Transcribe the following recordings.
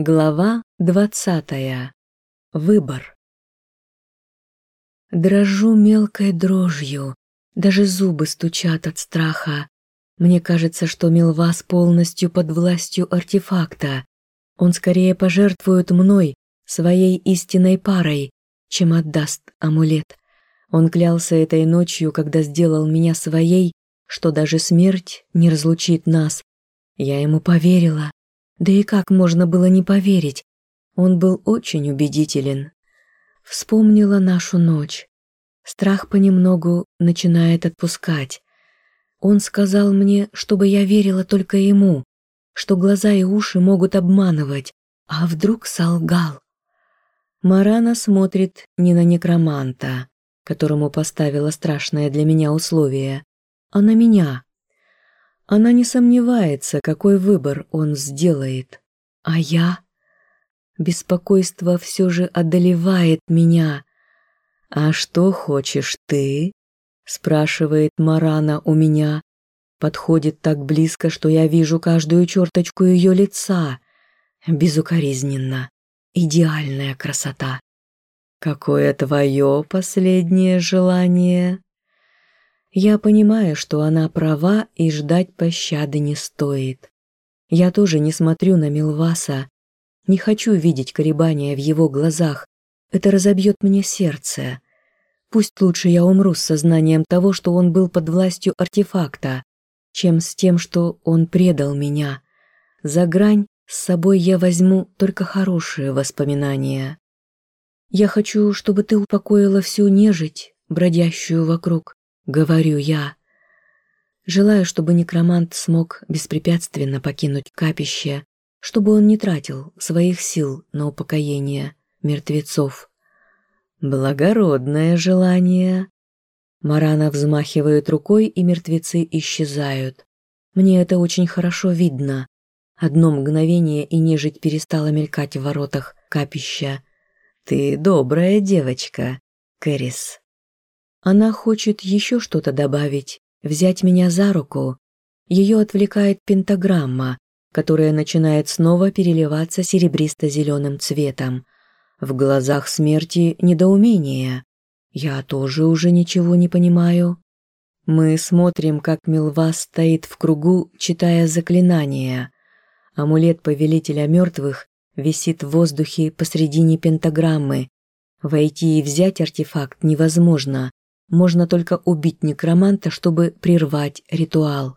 Глава двадцатая. Выбор. Дрожу мелкой дрожью, даже зубы стучат от страха. Мне кажется, что Милвас полностью под властью артефакта. Он скорее пожертвует мной, своей истинной парой, чем отдаст амулет. Он клялся этой ночью, когда сделал меня своей, что даже смерть не разлучит нас. Я ему поверила. Да и как можно было не поверить? Он был очень убедителен. Вспомнила нашу ночь. Страх понемногу начинает отпускать. Он сказал мне, чтобы я верила только ему, что глаза и уши могут обманывать, а вдруг солгал. Марана смотрит не на некроманта, которому поставила страшное для меня условие, а на меня, она не сомневается, какой выбор он сделает. А я? Беспокойство все же одолевает меня. «А что хочешь ты?» спрашивает Марана у меня. Подходит так близко, что я вижу каждую черточку ее лица. Безукоризненно. Идеальная красота. «Какое твое последнее желание?» Я понимаю, что она права и ждать пощады не стоит. Я тоже не смотрю на Милваса. Не хочу видеть колебания в его глазах. Это разобьет мне сердце. Пусть лучше я умру с сознанием того, что он был под властью артефакта, чем с тем, что он предал меня. За грань с собой я возьму только хорошие воспоминания. Я хочу, чтобы ты упокоила всю нежить, бродящую вокруг говорю я. Желаю, чтобы некромант смог беспрепятственно покинуть капище, чтобы он не тратил своих сил на упокоение мертвецов. Благородное желание. Марана взмахивает рукой, и мертвецы исчезают. Мне это очень хорошо видно. Одно мгновение, и нежить перестала мелькать в воротах капища. «Ты добрая девочка, Кэрис». Она хочет еще что-то добавить, взять меня за руку. Ее отвлекает пентаграмма, которая начинает снова переливаться серебристо-зеленым цветом. В глазах смерти недоумение. Я тоже уже ничего не понимаю. Мы смотрим, как Милва стоит в кругу, читая заклинания. Амулет Повелителя Мертвых висит в воздухе посредине пентаграммы. Войти и взять артефакт невозможно, можно только убить некроманта, чтобы прервать ритуал.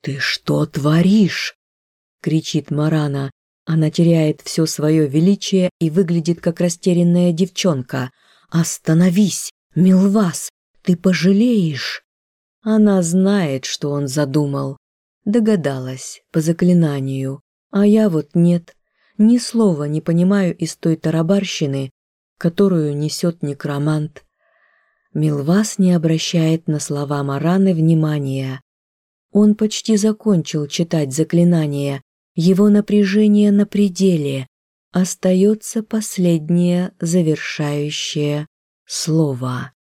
«Ты что творишь?» — кричит Марана. Она теряет все свое величие и выглядит как растерянная девчонка. «Остановись, Милвас, ты пожалеешь!» Она знает, что он задумал. Догадалась по заклинанию. А я вот нет. Ни слова не понимаю из той тарабарщины, которую несет некромант. Милвас не обращает на слова Мараны внимания. Он почти закончил читать заклинание, его напряжение на пределе. Остается последнее завершающее слово.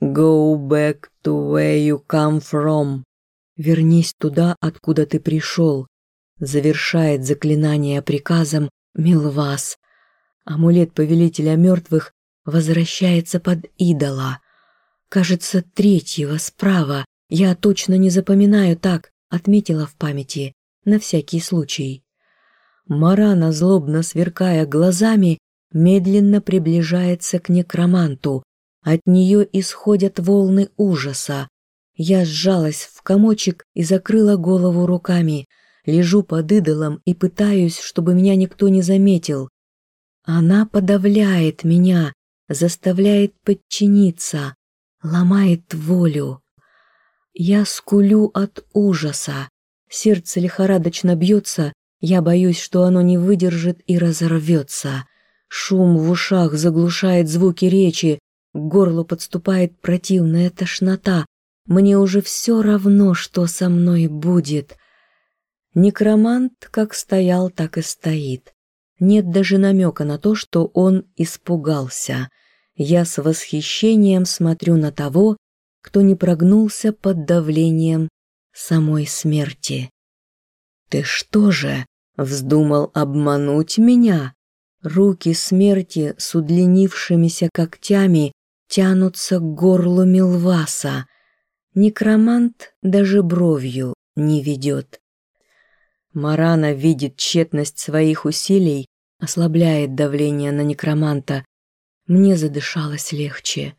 «Go back to where you come from». «Вернись туда, откуда ты пришел», завершает заклинание приказом Милвас. Амулет Повелителя Мертвых возвращается под идола. Кажется, третьего справа. Я точно не запоминаю так, отметила в памяти, на всякий случай. Марана, злобно сверкая глазами, медленно приближается к некроманту. От нее исходят волны ужаса. Я сжалась в комочек и закрыла голову руками. Лежу под идолом и пытаюсь, чтобы меня никто не заметил. Она подавляет меня, заставляет подчиниться, ломает волю. Я скулю от ужаса, сердце лихорадочно бьется, я боюсь, что оно не выдержит и разорвется. Шум в ушах заглушает звуки речи, к горлу подступает противная тошнота. Мне уже все равно, что со мной будет. Некромант как стоял, так и стоит. Нет даже намека на то, что он испугался. Я с восхищением смотрю на того, кто не прогнулся под давлением самой смерти. «Ты что же, Вздумал обмануть меня? Руки смерти с удлинившимися когтями тянутся к горлу Милваса. Некромант даже бровью не ведет. Марана видит тщетность своих усилий, ослабляет давление на некроманта. Мне задышалось легче.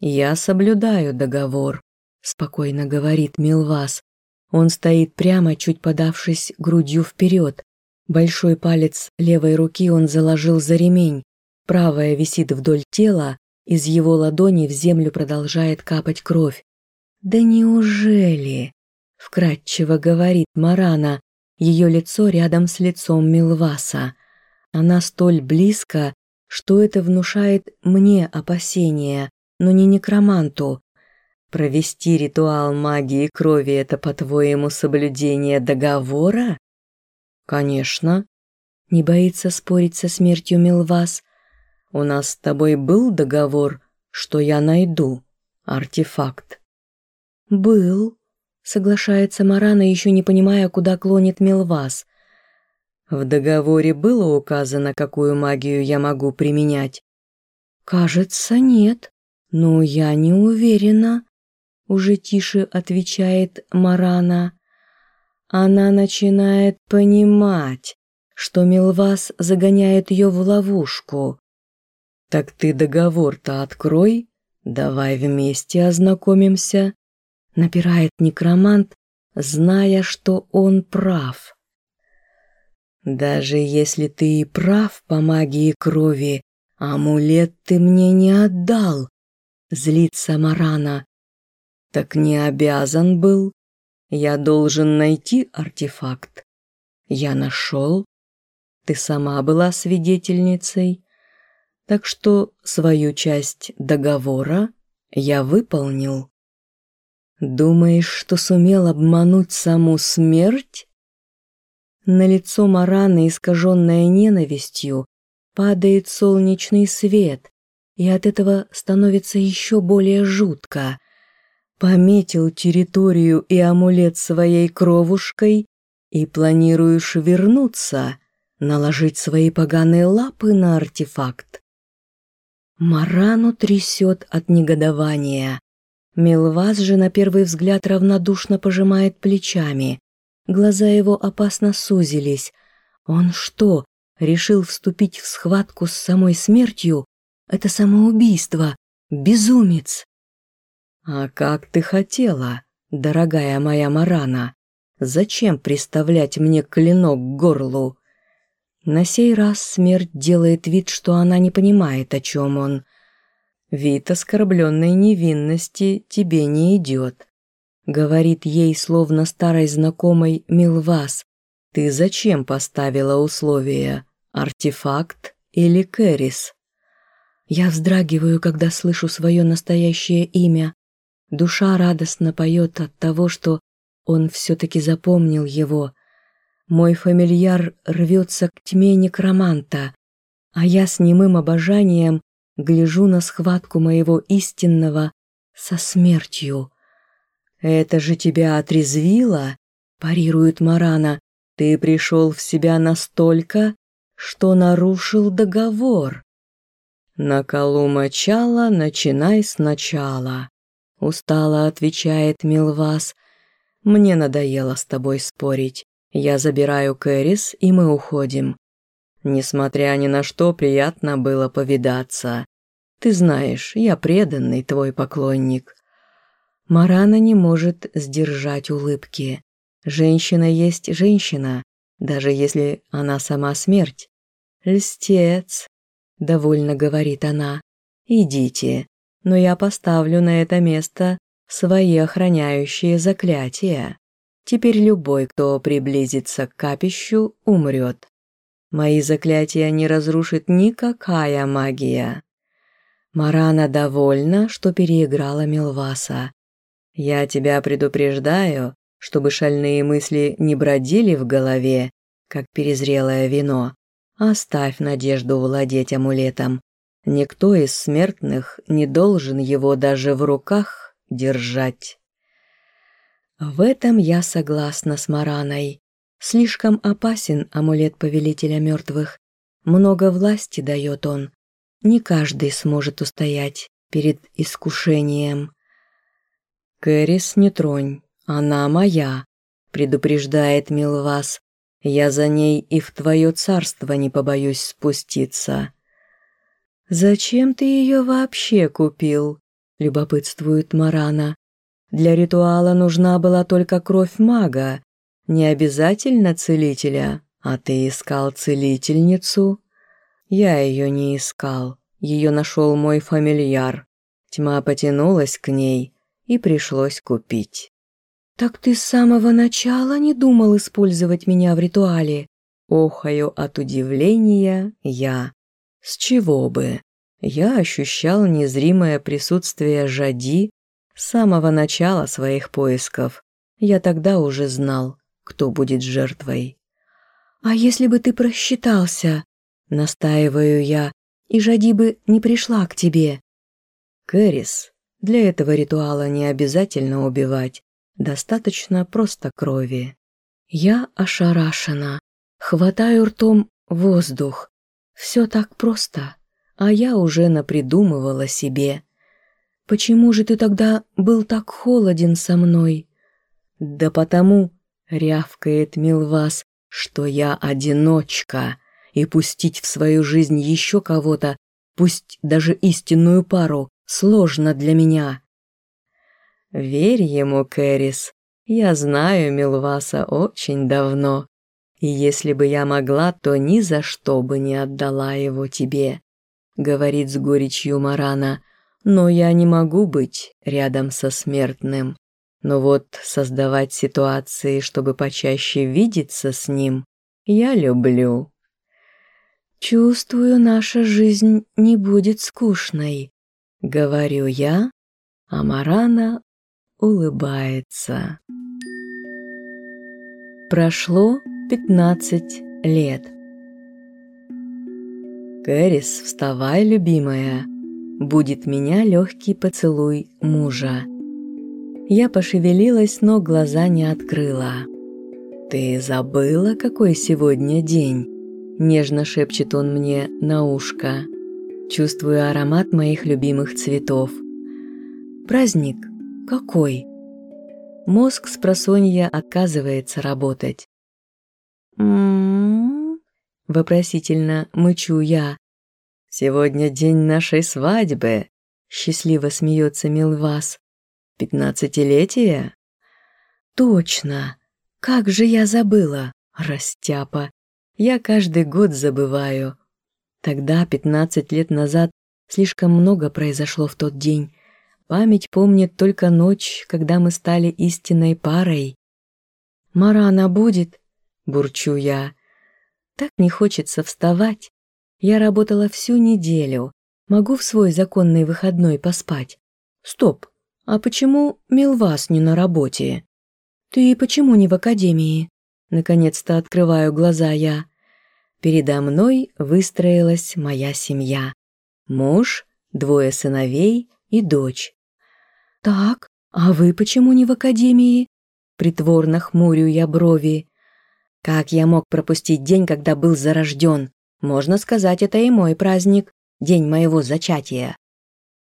«Я соблюдаю договор», — спокойно говорит Милвас. Он стоит прямо, чуть подавшись грудью вперед. Большой палец левой руки он заложил за ремень. Правая висит вдоль тела, из его ладони в землю продолжает капать кровь. «Да неужели?» — вкратчиво говорит Марана, ее лицо рядом с лицом Милваса. Она столь близко, что это внушает мне опасения, но не некроманту. Провести ритуал магии крови – это, по-твоему, соблюдение договора? Конечно. Не боится спорить со смертью Милвас. У нас с тобой был договор, что я найду артефакт. Был, соглашается Марана, еще не понимая, куда клонит Милвас. В договоре было указано, какую магию я могу применять? Кажется, нет. Но я не уверена. Уже тише отвечает Марана. Она начинает понимать, что Милвас загоняет ее в ловушку. «Так ты договор-то открой, давай вместе ознакомимся», напирает некромант, зная, что он прав. «Даже если ты и прав по магии крови, амулет ты мне не отдал», — злится Марана. «Так не обязан был. Я должен найти артефакт. Я нашел. Ты сама была свидетельницей. Так что свою часть договора я выполнил». «Думаешь, что сумел обмануть саму смерть?» На лицо Мараны, искаженное ненавистью, падает солнечный свет, и от этого становится еще более жутко. Пометил территорию и амулет своей кровушкой и планируешь вернуться, наложить свои поганые лапы на артефакт. Марану трясет от негодования. Милваз же на первый взгляд равнодушно пожимает плечами. Глаза его опасно сузились. Он что, решил вступить в схватку с самой смертью? Это самоубийство. Безумец. А как ты хотела, дорогая моя Марана? Зачем приставлять мне клинок к горлу? На сей раз смерть делает вид, что она не понимает, о чем он. Вид оскорбленной невинности тебе не идет. Говорит ей, словно старой знакомой, Милвас. Ты зачем поставила условия? Артефакт или Кэрис? Я вздрагиваю, когда слышу свое настоящее имя. Душа радостно поет от того, что он все-таки запомнил его. Мой фамильяр рвется к тьме некроманта, а я с немым обожанием гляжу на схватку моего истинного со смертью. «Это же тебя отрезвило?» – парирует Марана. «Ты пришел в себя настолько, что нарушил договор». «На колу мочала, начинай сначала», – устало отвечает Милвас. «Мне надоело с тобой спорить. Я забираю Кэрис, и мы уходим. Несмотря ни на что, приятно было повидаться. Ты знаешь, я преданный твой поклонник. Марана не может сдержать улыбки. Женщина есть женщина, даже если она сама смерть. «Льстец», — довольно говорит она, — «идите, но я поставлю на это место свои охраняющие заклятия. Теперь любой, кто приблизится к капищу, умрет. Мои заклятия не разрушит никакая магия». Марана довольна, что переиграла Милваса. Я тебя предупреждаю, чтобы шальные мысли не бродили в голове, как перезрелое вино. Оставь надежду владеть амулетом. Никто из смертных не должен его даже в руках держать. В этом я согласна с Мараной. Слишком опасен амулет повелителя мертвых. Много власти дает он. Не каждый сможет устоять перед искушением. «Кэрис, не тронь, она моя», — предупреждает Милвас. «Я за ней и в твое царство не побоюсь спуститься». «Зачем ты ее вообще купил?» – любопытствует Марана. «Для ритуала нужна была только кровь мага, не обязательно целителя, а ты искал целительницу?» «Я ее не искал, ее нашел мой фамильяр. Тьма потянулась к ней, и пришлось купить». «Так ты с самого начала не думал использовать меня в ритуале?» Охаю от удивления я. С чего бы? Я ощущал незримое присутствие Жади с самого начала своих поисков. Я тогда уже знал, кто будет жертвой. «А если бы ты просчитался?» Настаиваю я, и Жади бы не пришла к тебе. Кэрис, для этого ритуала не обязательно убивать, достаточно просто крови. Я ошарашена, хватаю ртом воздух. Все так просто, а я уже напридумывала себе. Почему же ты тогда был так холоден со мной? Да потому, рявкает Милвас, что я одиночка, и пустить в свою жизнь еще кого-то, пусть даже истинную пару, сложно для меня. Верь ему, Кэрис, я знаю Милваса очень давно, и если бы я могла, то ни за что бы не отдала его тебе, говорит с горечью Марана, но я не могу быть рядом со смертным. Но вот создавать ситуации, чтобы почаще видеться с ним, я люблю. Чувствую, наша жизнь не будет скучной, говорю я, а Марана улыбается. Прошло пятнадцать лет. Кэрис, вставай, любимая. Будет меня легкий поцелуй мужа. Я пошевелилась, но глаза не открыла. «Ты забыла, какой сегодня день?» Нежно шепчет он мне на ушко. Чувствую аромат моих любимых цветов. Праздник какой? Мозг с просонья отказывается работать. «М-м-м?» вопросительно мычу я. «Сегодня день нашей свадьбы», — счастливо смеется Милвас. «Пятнадцатилетие?» «Точно! Как же я забыла, растяпа! Я каждый год забываю. Тогда, пятнадцать лет назад, слишком много произошло в тот день. Память помнит только ночь, когда мы стали истинной парой. «Марана будет?» – бурчу я. Так не хочется вставать. Я работала всю неделю. Могу в свой законный выходной поспать. Стоп, а почему Милвас не на работе? Ты почему не в академии? Наконец-то открываю глаза я. Передо мной выстроилась моя семья. Муж, двое сыновей и дочь. «Так, а вы почему не в академии?» Притворно хмурю я брови. «Как я мог пропустить день, когда был зарожден? Можно сказать, это и мой праздник, день моего зачатия».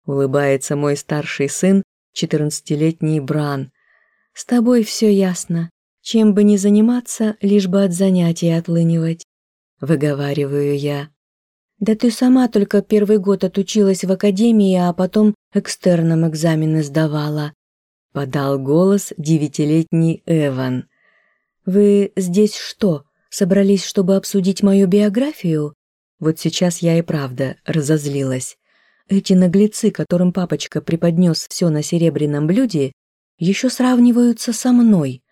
Улыбается мой старший сын, четырнадцатилетний Бран. «С тобой все ясно. Чем бы ни заниматься, лишь бы от занятий отлынивать». Выговариваю я. «Да ты сама только первый год отучилась в академии, а потом экстерном экзамены сдавала», — подал голос девятилетний Эван. «Вы здесь что, собрались, чтобы обсудить мою биографию?» Вот сейчас я и правда разозлилась. Эти наглецы, которым папочка преподнес все на серебряном блюде, еще сравниваются со мной.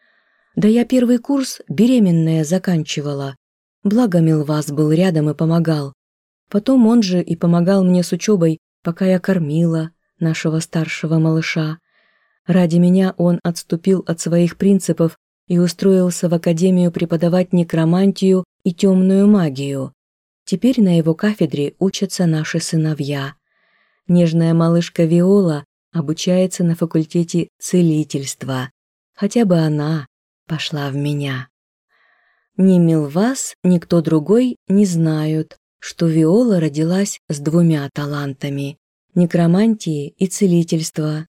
Да я первый курс беременная заканчивала. Благо Милвас был рядом и помогал. Потом он же и помогал мне с учебой, пока я кормила нашего старшего малыша. Ради меня он отступил от своих принципов и устроился в академию преподавать некромантию и темную магию. Теперь на его кафедре учатся наши сыновья. Нежная малышка Виола обучается на факультете целительства. Хотя бы она пошла в меня. Ни Милвас, ни кто другой не знают, что Виола родилась с двумя талантами – некромантии и целительства.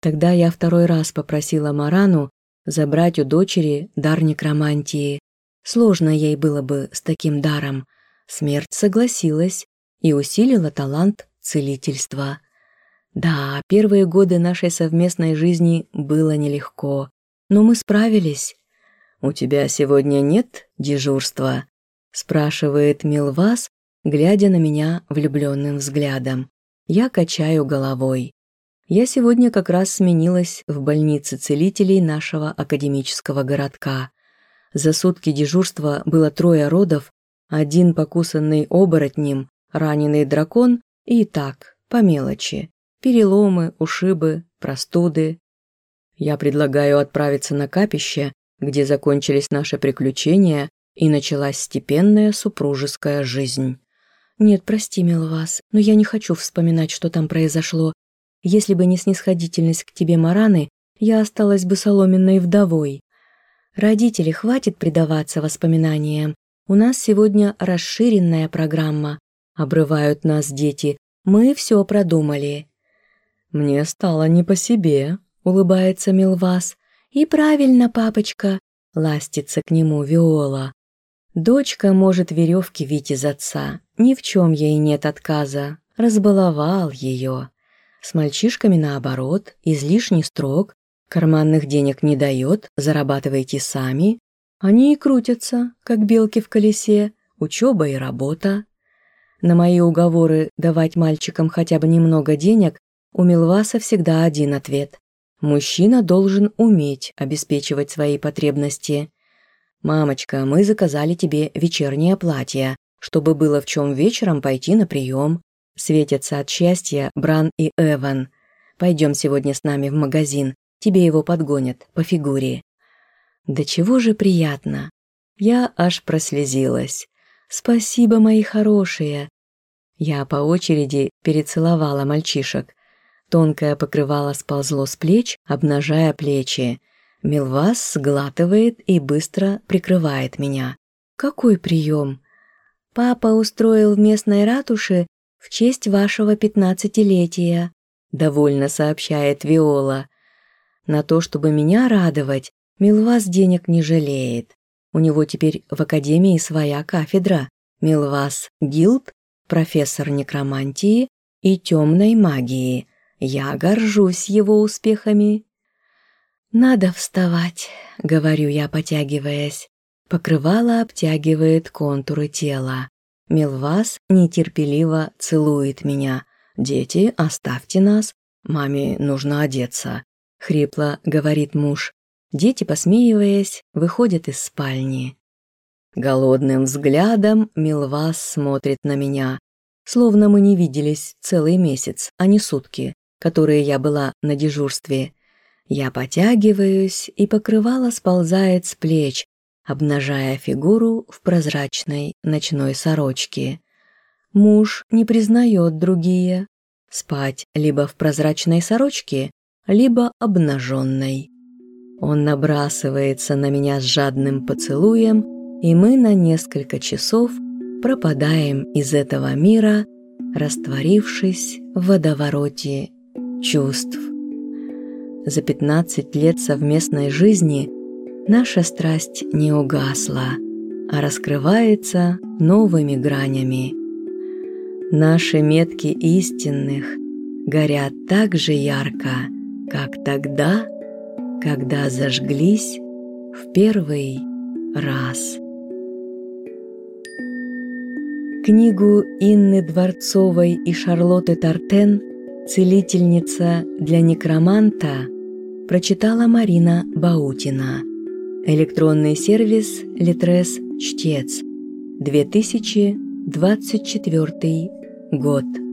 Тогда я второй раз попросила Марану забрать у дочери дар некромантии. Сложно ей было бы с таким даром. Смерть согласилась и усилила талант целительства. Да, первые годы нашей совместной жизни было нелегко, но мы справились. «У тебя сегодня нет дежурства?» – спрашивает Милвас, глядя на меня влюбленным взглядом. Я качаю головой. Я сегодня как раз сменилась в больнице целителей нашего академического городка. За сутки дежурства было трое родов, один покусанный оборотнем, раненый дракон и так, по мелочи. Переломы, ушибы, простуды. Я предлагаю отправиться на капище где закончились наши приключения и началась степенная супружеская жизнь. Нет, прости, Милвас, но я не хочу вспоминать, что там произошло. Если бы не снисходительность к тебе Мараны, я осталась бы соломенной вдовой. Родители, хватит предаваться воспоминаниям. У нас сегодня расширенная программа. Обрывают нас дети. Мы все продумали. Мне стало не по себе, улыбается Милвас. «И правильно, папочка», — ластится к нему Виола. Дочка может веревки вить из отца, ни в чем ей нет отказа, разбаловал ее. С мальчишками наоборот, излишний строг, карманных денег не дает, зарабатывайте сами. Они и крутятся, как белки в колесе, учеба и работа. На мои уговоры давать мальчикам хотя бы немного денег у Милваса всегда один ответ. Мужчина должен уметь обеспечивать свои потребности. «Мамочка, мы заказали тебе вечернее платье, чтобы было в чем вечером пойти на прием. Светятся от счастья Бран и Эван. Пойдем сегодня с нами в магазин, тебе его подгонят по фигуре». Да чего же приятно. Я аж прослезилась. «Спасибо, мои хорошие». Я по очереди перецеловала мальчишек, Тонкое покрывало сползло с плеч, обнажая плечи. Милвас сглатывает и быстро прикрывает меня. «Какой прием?» «Папа устроил в местной ратуше в честь вашего пятнадцатилетия», довольно сообщает Виола. На то, чтобы меня радовать, Милвас денег не жалеет. У него теперь в академии своя кафедра. Милвас Гилд, профессор некромантии и темной магии – я горжусь его успехами. «Надо вставать», — говорю я, потягиваясь. Покрывало обтягивает контуры тела. Милвас нетерпеливо целует меня. «Дети, оставьте нас. Маме нужно одеться», — хрипло говорит муж. Дети, посмеиваясь, выходят из спальни. Голодным взглядом Милвас смотрит на меня, словно мы не виделись целый месяц, а не сутки которые я была на дежурстве. Я потягиваюсь, и покрывало сползает с плеч, обнажая фигуру в прозрачной ночной сорочке. Муж не признает другие. Спать либо в прозрачной сорочке, либо обнаженной. Он набрасывается на меня с жадным поцелуем, и мы на несколько часов пропадаем из этого мира, растворившись в водовороте чувств. За 15 лет совместной жизни наша страсть не угасла, а раскрывается новыми гранями. Наши метки истинных горят так же ярко, как тогда, когда зажглись в первый раз. Книгу Инны Дворцовой и Шарлотты Тартен – Целительница для некроманта прочитала Марина Баутина. Электронный сервис Литрес Чтец. 2024 год.